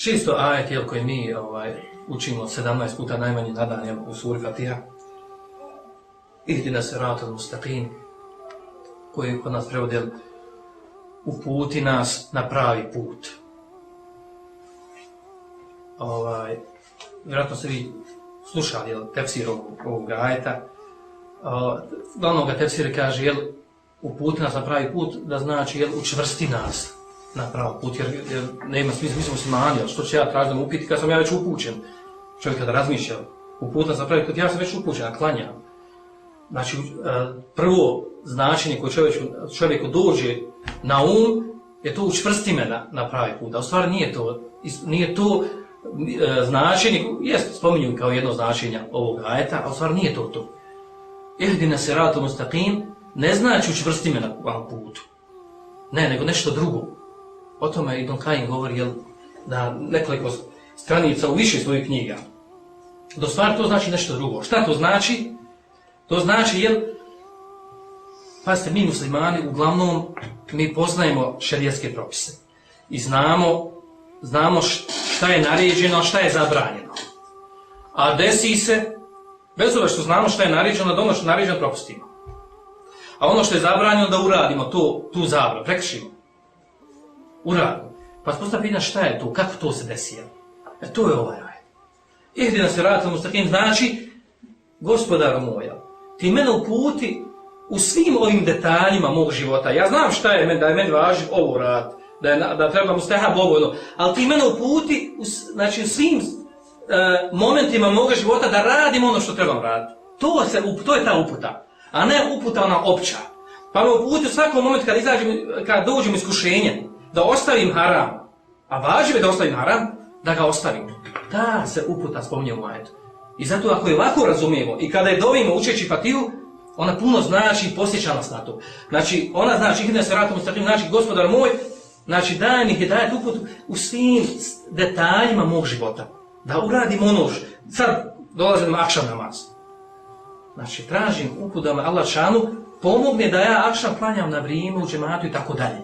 šesto ajet, jel, koji mi ovaj, učimo 17 puta najmanje na dan, jel, u suri Fatiha. Ihdina se rata mustaqim, koji kod nas prevodi, jel, uputi nas na pravi put. Ovaj, vjerojatno se vi slušali, jel, tefsir ovog, ovog ajeta. Glavno ga tefsir kaže, jel, uputi nas na pravi put, da znači, jel, učvrsti nas na pravi put, jer, jer nema smisla, mi smo muslimani, što će ja tražiti da mu upiti kad sam ja već upućen. Čovjek kada razmišlja, uputan sam pravi put, ja sam već upućen, a klanjam. Znači, e, prvo značenje koje čovjeku, čovjeku dođe na um, je to učvrsti me na, na pravi put. A u stvari nije to, nije to e, značenje, jest spominju kao jedno značenje ovog ajeta, a u stvari nije to to. Ehdina se ratom ne znači učvrsti me na putu. Ne, nego nešto drugo. O tome Ibn Kajin govori jel, na nekoliko stranica u više svojih knjiga. Do stvari to znači nešto drugo. Šta to znači? To znači, jel, pazite, mi muslimani, uglavnom, mi poznajemo šarijetske propise. I znamo, znamo šta je naređeno, šta je zabranjeno. A desi se, bez ove što znamo šta je naređeno, da ono što je naređeno propustimo. A ono što je zabranjeno, da uradimo to, tu zabranu, prekršimo. Uradimo. Pa spostavljamo pitanje šta je to, kako to se desilo. E to je ovaj raj. Ihdina se radimo mustakim znači, gospodaru moja, ti mene uputi u svim ovim detaljima mog života. Ja znam šta je da je meni važi ovo rad, da, je, da treba mu steha bogo, ali ti mene uputi u, znači, u svim uh, momentima mog života da radim ono što trebam raditi. To, se, to je ta uputa, a ne uputa ona opća. Pa me uputi u svakom momentu kad, izađem, kad dođem iskušenje, da ostavim haram, a važi da ostavim haram, da ga ostavim. Ta se uputa spominje u majetu. I zato ako je ovako razumijemo i kada je dovimo učeći Fatiju, ona puno znači i posjeća nas na to. Znači, ona znači, ihne se vratom u znači, gospodar moj, znači, daj mi hidajet uput u svim detaljima mog života. Da uradim ono što, sad dolazim akšan namaz. Znači, tražim uput da me Allah šanu pomogne da ja akšan klanjam na vrijeme u džematu i tako dalje.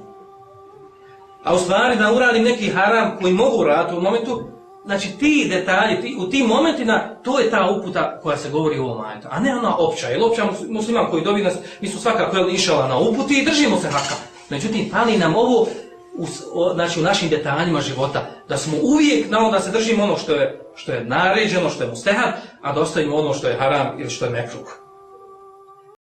A u stvari da uradim neki haram koji mogu uraditi u momentu, znači ti detalji, ti, u tim momentima, to je ta uputa koja se govori u ovom ajetu, a ne ona opća. Jer opća musliman koji dobi nas, mi su svakako je išala na uputi i držimo se haka. Međutim, pali nam ovo u, o, znači, u našim detaljima života, da smo uvijek na ono da se držimo ono što je, što je naređeno, što je mustehan, a da ostavimo ono što je haram ili što je mekruh.